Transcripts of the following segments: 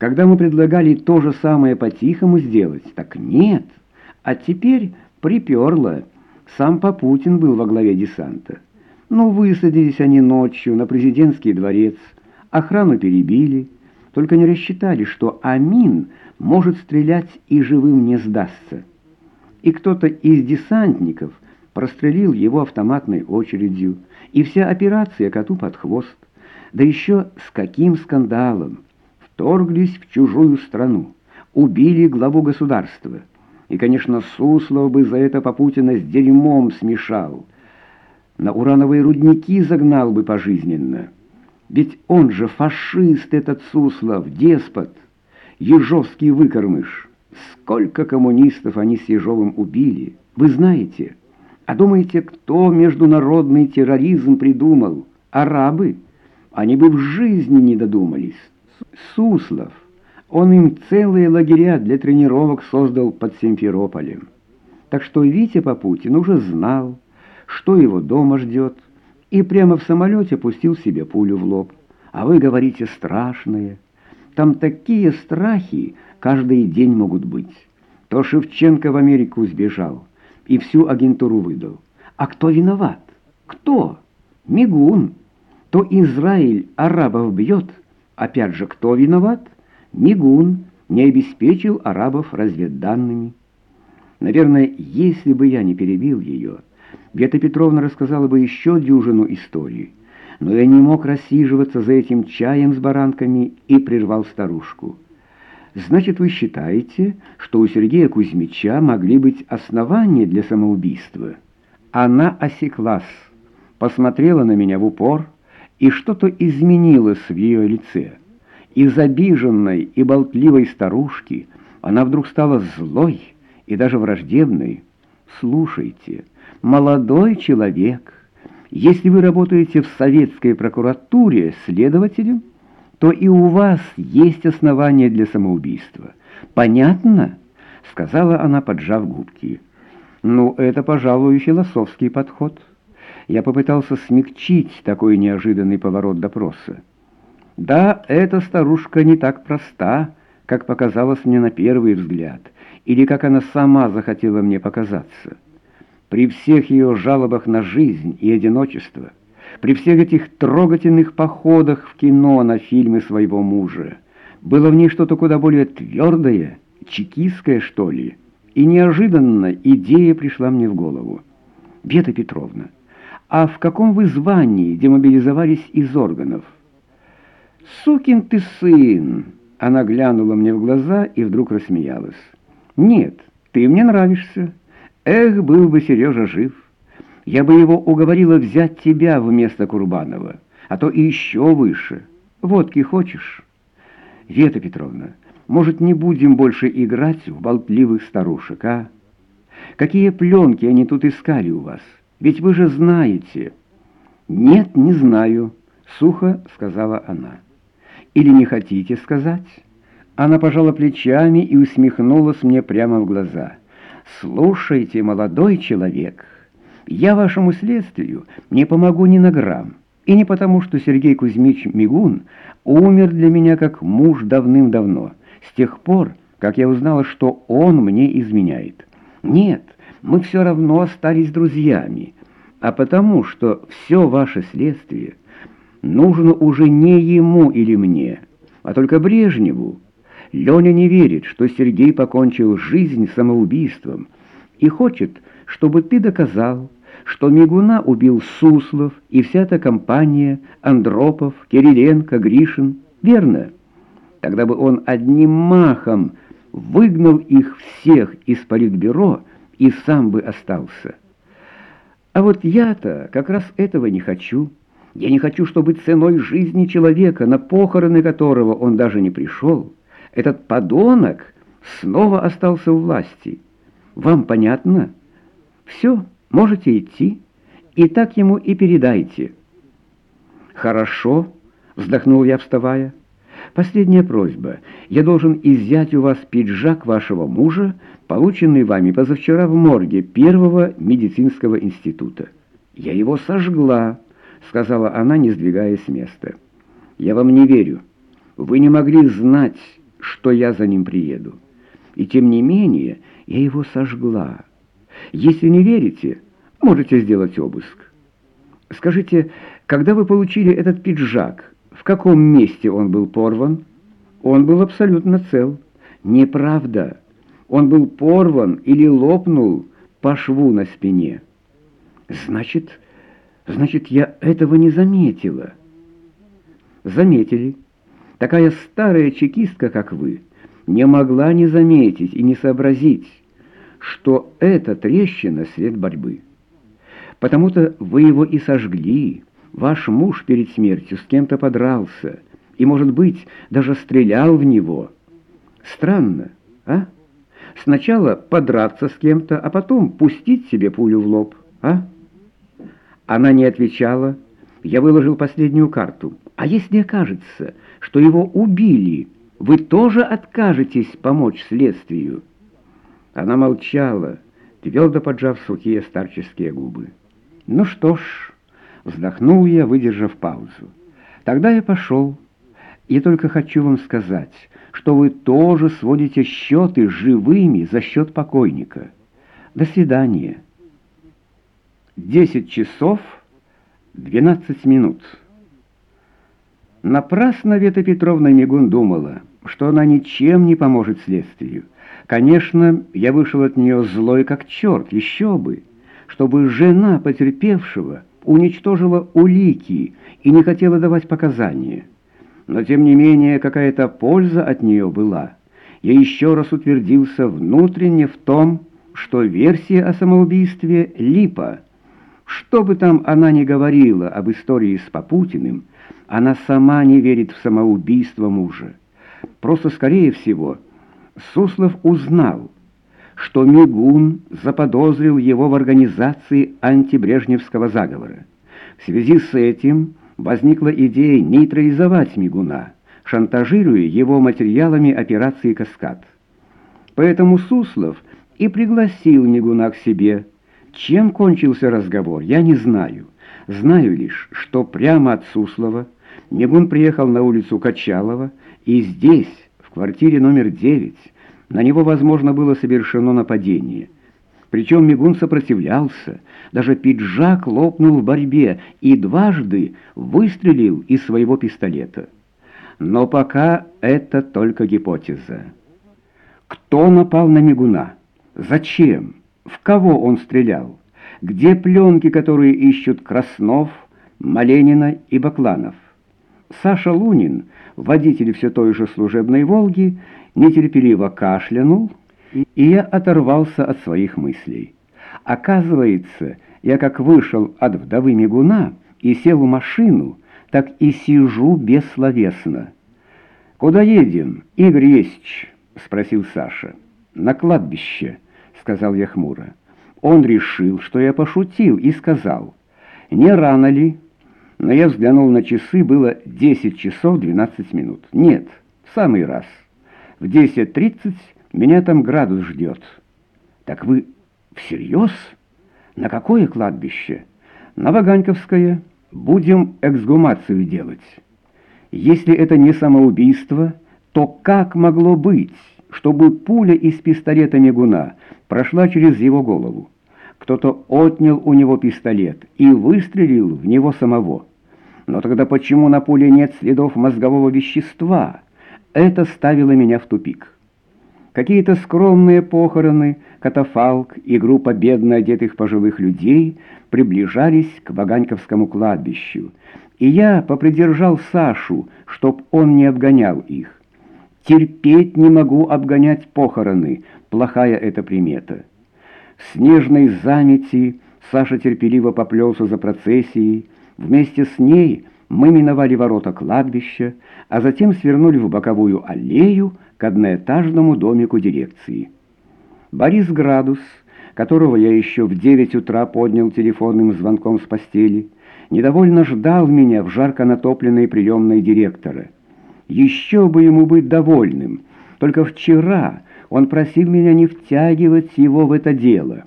Когда мы предлагали то же самое по-тихому сделать, так нет. А теперь приперло. Сам Попутин был во главе десанта. Ну, высадились они ночью на президентский дворец, охрану перебили, только не рассчитали, что Амин может стрелять и живым не сдастся. И кто-то из десантников прострелил его автоматной очередью, и вся операция коту под хвост. Да еще с каким скандалом! Вторглись в чужую страну, убили главу государства. И, конечно, Суслов бы за это Попутина с дерьмом смешал. На урановые рудники загнал бы пожизненно. Ведь он же фашист, этот Суслов, деспот, ежовский выкормыш. Сколько коммунистов они с Ежовым убили, вы знаете. А думаете, кто международный терроризм придумал? Арабы? Они бы в жизни не додумались. Суслов, он им целые лагеря для тренировок создал под Симферополем. Так что Витя Попутин уже знал, что его дома ждет, и прямо в самолете пустил себе пулю в лоб. А вы говорите страшные. Там такие страхи каждый день могут быть. То Шевченко в Америку сбежал и всю агентуру выдал. А кто виноват? Кто? Мигун. То Израиль арабов бьет. Опять же, кто виноват? Мигун не обеспечил арабов разведданными. Наверное, если бы я не перебил ее, Бета Петровна рассказала бы еще дюжину историй. Но я не мог рассиживаться за этим чаем с баранками и прервал старушку. Значит, вы считаете, что у Сергея Кузьмича могли быть основания для самоубийства? Она осеклась, посмотрела на меня в упор, и что-то изменилось в ее лице. Из обиженной и болтливой старушки она вдруг стала злой и даже враждебной. «Слушайте, молодой человек, если вы работаете в советской прокуратуре следователем, то и у вас есть основания для самоубийства. Понятно?» — сказала она, поджав губки. «Ну, это, пожалуй, философский подход». Я попытался смягчить такой неожиданный поворот допроса. «Да, эта старушка не так проста, как показалось мне на первый взгляд, или как она сама захотела мне показаться. При всех ее жалобах на жизнь и одиночество — при всех этих трогательных походах в кино на фильмы своего мужа было в ней что-то куда более твердое, чекистское, что ли. И неожиданно идея пришла мне в голову. «Бета Петровна, а в каком вы звании демобилизовались из органов?» «Сукин ты сын!» Она глянула мне в глаза и вдруг рассмеялась. «Нет, ты мне нравишься. Эх, был бы Сережа жив!» Я бы его уговорила взять тебя вместо Курбанова, а то и еще выше. Водки хочешь? Вета Петровна, может, не будем больше играть в болтливых старушек, а? Какие пленки они тут искали у вас? Ведь вы же знаете. Нет, не знаю, сухо сказала она. Или не хотите сказать? Она пожала плечами и усмехнулась мне прямо в глаза. «Слушайте, молодой человек». Я вашему следствию не помогу ни на грамм. И не потому, что Сергей Кузьмич Мигун умер для меня как муж давным-давно, с тех пор, как я узнала, что он мне изменяет. Нет, мы все равно остались друзьями, а потому, что все ваше следствие нужно уже не ему или мне, а только Брежневу. Леня не верит, что Сергей покончил жизнь самоубийством и хочет, чтобы ты доказал, что Мигуна убил Суслов и вся эта компания, Андропов, Кириленко, Гришин. Верно? Тогда бы он одним махом выгнал их всех из политбюро и сам бы остался. А вот я-то как раз этого не хочу. Я не хочу, чтобы ценой жизни человека, на похороны которого он даже не пришел, этот подонок снова остался у власти. Вам понятно? Все. Можете идти, и так ему и передайте». «Хорошо», — вздохнул я, вставая. «Последняя просьба. Я должен изъять у вас пиджак вашего мужа, полученный вами позавчера в морге первого медицинского института». «Я его сожгла», — сказала она, не сдвигаясь с места. «Я вам не верю. Вы не могли знать, что я за ним приеду. И тем не менее я его сожгла. Если не верите, можете сделать обыск. Скажите, когда вы получили этот пиджак, в каком месте он был порван? Он был абсолютно цел. Неправда. Он был порван или лопнул по шву на спине. Значит, значит, я этого не заметила. Заметили. Такая старая чекистка, как вы, не могла не заметить и не сообразить, что это трещина свет борьбы. Потому-то вы его и сожгли. Ваш муж перед смертью с кем-то подрался и, может быть, даже стрелял в него. Странно, а? Сначала подраться с кем-то, а потом пустить себе пулю в лоб, а? Она не отвечала. Я выложил последнюю карту. А если окажется, что его убили, вы тоже откажетесь помочь следствию?» Она молчала, твердо поджав сухие старческие губы. «Ну что ж», — вздохнул я, выдержав паузу, — «тогда я пошел. Я только хочу вам сказать, что вы тоже сводите счеты живыми за счет покойника. До свидания». Десять часов двенадцать минут. Напрасно Вета Петровна Мигун думала, что она ничем не поможет следствию. Конечно, я вышел от нее злой как черт, еще бы, чтобы жена потерпевшего уничтожила улики и не хотела давать показания. Но, тем не менее, какая-то польза от нее была. Я еще раз утвердился внутренне в том, что версия о самоубийстве — липа. Что бы там она ни говорила об истории с Попутиным, она сама не верит в самоубийство мужа. Просто, скорее всего, Суслов узнал, что Мигун заподозрил его в организации антибрежневского заговора. В связи с этим возникла идея нейтрализовать Мигуна, шантажируя его материалами операции «Каскад». Поэтому Суслов и пригласил Мигуна к себе. Чем кончился разговор, я не знаю. Знаю лишь, что прямо от Суслова Мигун приехал на улицу Качалова, и здесь, в квартире номер 9, на него, возможно, было совершено нападение. Причем Мигун сопротивлялся, даже пиджак лопнул в борьбе и дважды выстрелил из своего пистолета. Но пока это только гипотеза. Кто напал на Мигуна? Зачем? В кого он стрелял? Где пленки, которые ищут Краснов, Маленина и Бакланов? Саша Лунин, водитель все той же служебной «Волги», нетерпеливо кашлянул, и я оторвался от своих мыслей. Оказывается, я как вышел от вдовы Мигуна и сел в машину, так и сижу бессловесно. «Куда едем, Игорь Есич?» — спросил Саша. «На кладбище», — сказал я хмуро. Он решил, что я пошутил, и сказал, «Не рано ли?» Но я взглянул на часы, было 10 часов 12 минут. Нет, в самый раз. В 10.30 меня там градус ждет. Так вы всерьез? На какое кладбище? На Ваганьковское. Будем эксгумацию делать. Если это не самоубийство, то как могло быть, чтобы пуля из пистолета Мигуна прошла через его голову? Кто-то отнял у него пистолет и выстрелил в него самого. Но тогда почему на пуле нет следов мозгового вещества? Это ставило меня в тупик. Какие-то скромные похороны, катафалк и группа бедно одетых пожилых людей приближались к Ваганьковскому кладбищу, и я попридержал Сашу, чтоб он не обгонял их. Терпеть не могу обгонять похороны, плохая эта примета. В снежной замети Саша терпеливо поплелся за процессией, Вместе с ней мы миновали ворота кладбища, а затем свернули в боковую аллею к одноэтажному домику дирекции. Борис Градус, которого я еще в девять утра поднял телефонным звонком с постели, недовольно ждал меня в жарко натопленной приемной директора. Еще бы ему быть довольным, только вчера он просил меня не втягивать его в это дело.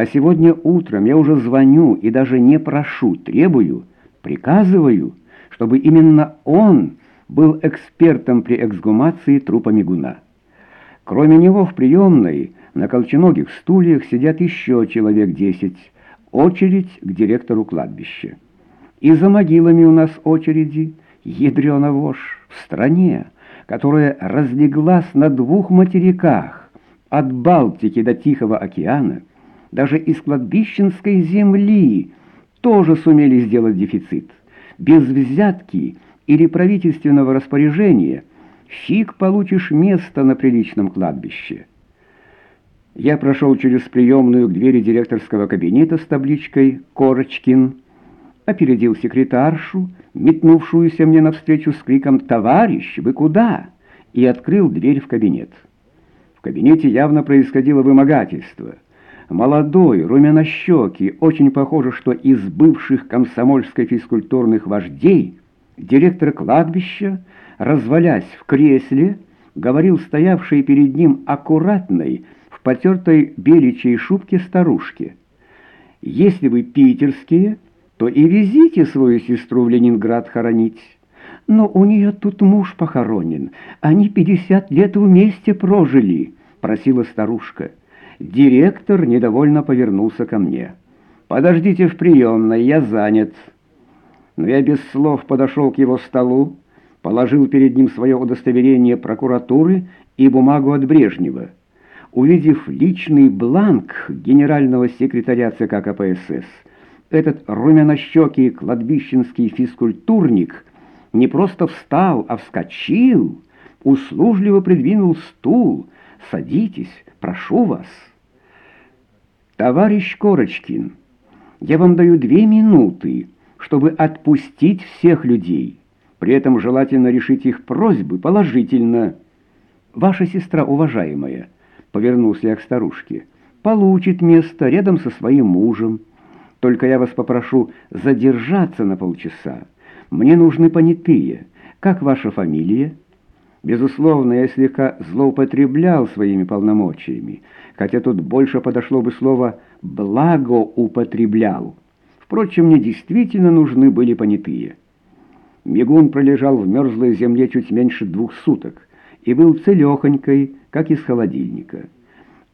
А сегодня утром я уже звоню и даже не прошу, требую, Приказываю, чтобы именно он был экспертом при эксгумации трупа мигуна. Кроме него в приемной на колченогих стульях сидят еще человек десять. Очередь к директору кладбища. И за могилами у нас очереди, ядрёна вошь, в стране, которая разлеглась на двух материках, от Балтики до Тихого океана, даже из кладбищенской земли тоже сумели сделать дефицит. Без взятки или правительственного распоряжения фиг получишь место на приличном кладбище. Я прошел через приемную к двери директорского кабинета с табличкой «Корочкин», опередил секретаршу, метнувшуюся мне навстречу с криком «Товарищ, вы куда?» и открыл дверь в кабинет. В кабинете явно происходило вымогательство. Молодой, румянощекий, очень похоже, что из бывших комсомольской физкультурных вождей, директор кладбища, развалясь в кресле, говорил стоявшей перед ним аккуратной, в потертой беличьей шубке старушке. «Если вы питерские...» то и везите свою сестру в Ленинград хоронить. Но у нее тут муж похоронен. Они пятьдесят лет вместе прожили, просила старушка. Директор недовольно повернулся ко мне. «Подождите в приемной, я занят». Но я без слов подошел к его столу, положил перед ним свое удостоверение прокуратуры и бумагу от Брежнева. Увидев личный бланк генерального секретаря ЦК КПСС, этот румянощекий кладбищенский физкультурник не просто встал, а вскочил, услужливо придвинул стул. «Садитесь, прошу вас». «Товарищ Корочкин, я вам даю две минуты, чтобы отпустить всех людей. При этом желательно решить их просьбы положительно. Ваша сестра, уважаемая, — повернулся я к старушке, — получит место рядом со своим мужем. Только я вас попрошу задержаться на полчаса. Мне нужны понятые. Как ваша фамилия?» Безусловно, я слегка злоупотреблял своими полномочиями, хотя тут больше подошло бы слово «благоупотреблял». Впрочем, мне действительно нужны были понятые. Мигун пролежал в мерзлой земле чуть меньше двух суток и был целехонькой, как из холодильника.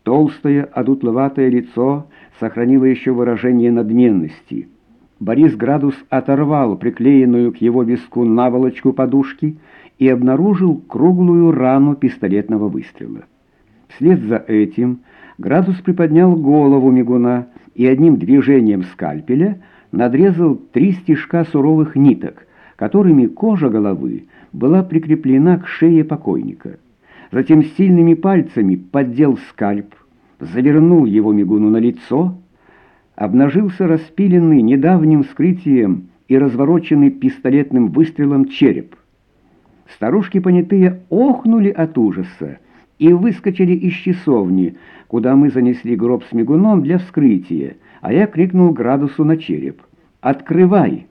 Толстое, одутловатое лицо сохранило еще выражение надменности. Борис Градус оторвал приклеенную к его виску наволочку подушки и обнаружил круглую рану пистолетного выстрела. Вслед за этим Градус приподнял голову мигуна и одним движением скальпеля надрезал три стежка суровых ниток, которыми кожа головы была прикреплена к шее покойника. Затем сильными пальцами поддел скальп, завернул его мигуну на лицо, обнажился распиленный недавним вскрытием и развороченный пистолетным выстрелом череп. Старушки понятые охнули от ужаса и выскочили из часовни, куда мы занесли гроб с мигуном для вскрытия, а я крикнул градусу на череп «Открывай!».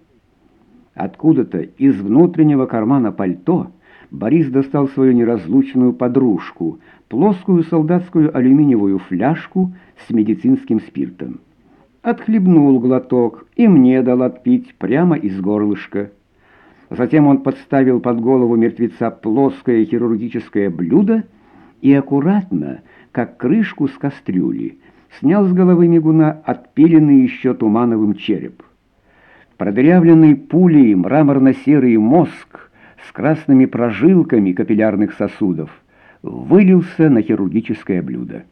Откуда-то из внутреннего кармана пальто Борис достал свою неразлучную подружку, плоскую солдатскую алюминиевую фляжку с медицинским спиртом. Отхлебнул глоток и мне дал отпить прямо из горлышка. Затем он подставил под голову мертвеца плоское хирургическое блюдо и аккуратно, как крышку с кастрюли, снял с головы мигуна отпиленный еще тумановым череп. Продырявленный пулей мраморно-серый мозг с красными прожилками капиллярных сосудов вылился на хирургическое блюдо.